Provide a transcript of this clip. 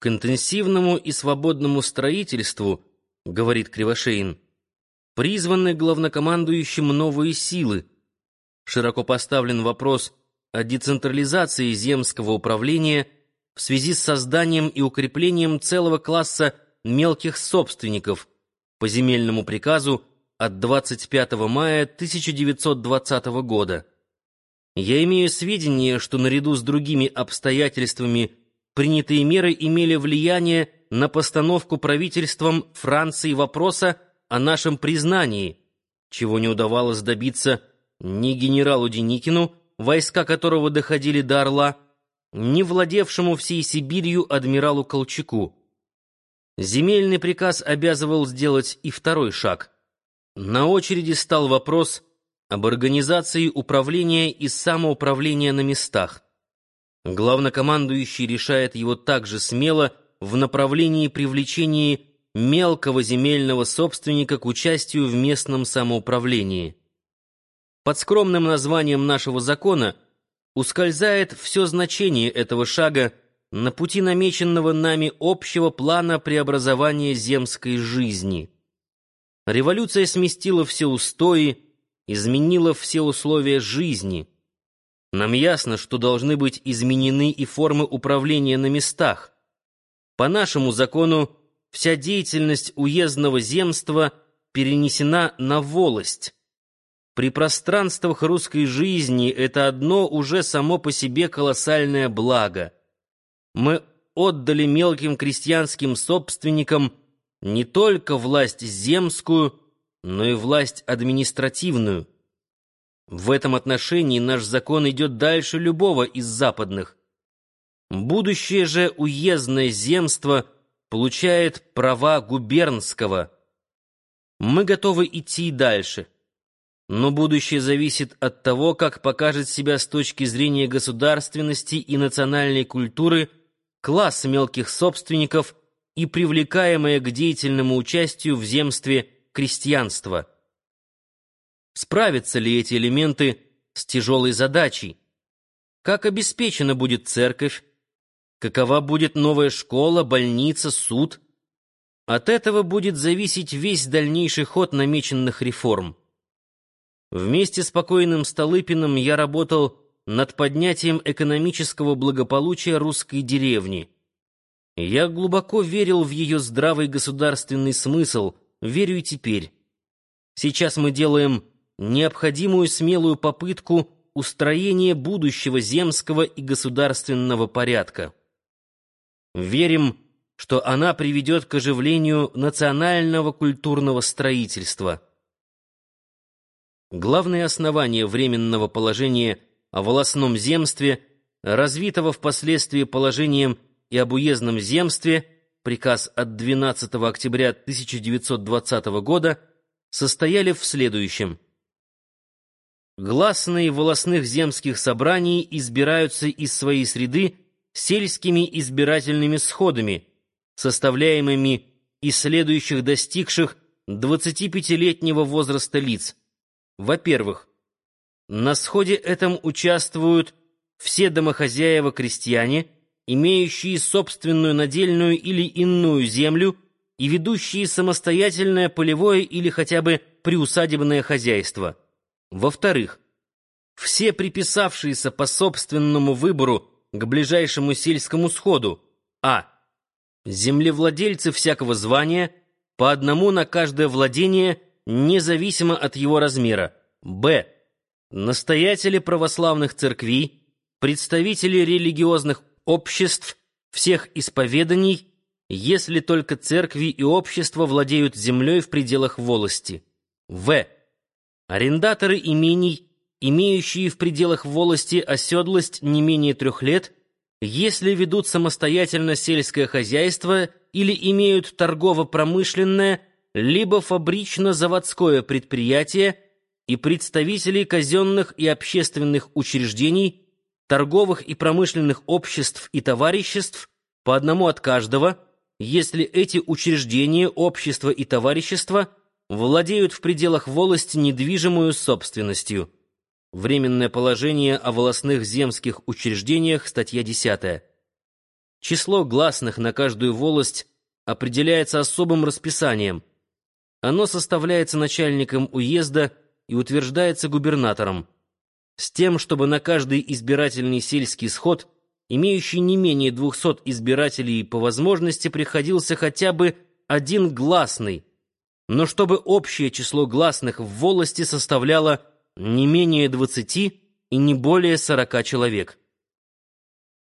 К интенсивному и свободному строительству, говорит Кривошеин, призваны главнокомандующим новые силы. Широко поставлен вопрос о децентрализации земского управления в связи с созданием и укреплением целого класса мелких собственников по земельному приказу от 25 мая 1920 года. Я имею сведения, что наряду с другими обстоятельствами принятые меры имели влияние на постановку правительством Франции вопроса о нашем признании, чего не удавалось добиться ни генералу Деникину, войска которого доходили до Орла, ни владевшему всей Сибирью адмиралу Колчаку. Земельный приказ обязывал сделать и второй шаг. На очереди стал вопрос об организации управления и самоуправления на местах. Главнокомандующий решает его также смело в направлении привлечения мелкого земельного собственника к участию в местном самоуправлении. Под скромным названием нашего закона ускользает все значение этого шага на пути намеченного нами общего плана преобразования земской жизни. Революция сместила все устои, изменила все условия жизни — нам ясно, что должны быть изменены и формы управления на местах. По нашему закону вся деятельность уездного земства перенесена на волость. При пространствах русской жизни это одно уже само по себе колоссальное благо. Мы отдали мелким крестьянским собственникам не только власть земскую, но и власть административную. В этом отношении наш закон идет дальше любого из западных. Будущее же уездное земство получает права губернского. Мы готовы идти дальше. Но будущее зависит от того, как покажет себя с точки зрения государственности и национальной культуры класс мелких собственников и привлекаемое к деятельному участию в земстве крестьянство. Справятся ли эти элементы с тяжелой задачей? Как обеспечена будет церковь? Какова будет новая школа, больница, суд? От этого будет зависеть весь дальнейший ход намеченных реформ. Вместе с покойным Столыпиным я работал над поднятием экономического благополучия русской деревни. Я глубоко верил в ее здравый государственный смысл, верю и теперь. Сейчас мы делаем необходимую смелую попытку устроения будущего земского и государственного порядка. Верим, что она приведет к оживлению национального культурного строительства. Главное основание временного положения о волосном земстве, развитого впоследствии положением и об уездном земстве, приказ от 12 октября 1920 года, состояли в следующем – Гласные волосных земских собраний избираются из своей среды сельскими избирательными сходами, составляемыми из следующих достигших 25-летнего возраста лиц. Во-первых, на сходе этом участвуют все домохозяева-крестьяне, имеющие собственную надельную или иную землю и ведущие самостоятельное полевое или хотя бы приусадебное хозяйство. Во-вторых, все приписавшиеся по собственному выбору к ближайшему сельскому сходу а. Землевладельцы всякого звания по одному на каждое владение, независимо от его размера. б. Настоятели православных церквей, представители религиозных обществ, всех исповеданий, если только церкви и общества владеют землей в пределах волости. в. Арендаторы имений, имеющие в пределах волости оседлость не менее трех лет, если ведут самостоятельно сельское хозяйство или имеют торгово-промышленное либо фабрично-заводское предприятие и представителей казенных и общественных учреждений, торговых и промышленных обществ и товариществ по одному от каждого, если эти учреждения, общества и товарищества – владеют в пределах волости недвижимую собственностью. Временное положение о волосных земских учреждениях, статья 10. число гласных на каждую волость определяется особым расписанием. Оно составляется начальником уезда и утверждается губернатором, с тем, чтобы на каждый избирательный сельский сход, имеющий не менее 200 избирателей по возможности, приходился хотя бы один гласный, но чтобы общее число гласных в волости составляло не менее 20 и не более 40 человек.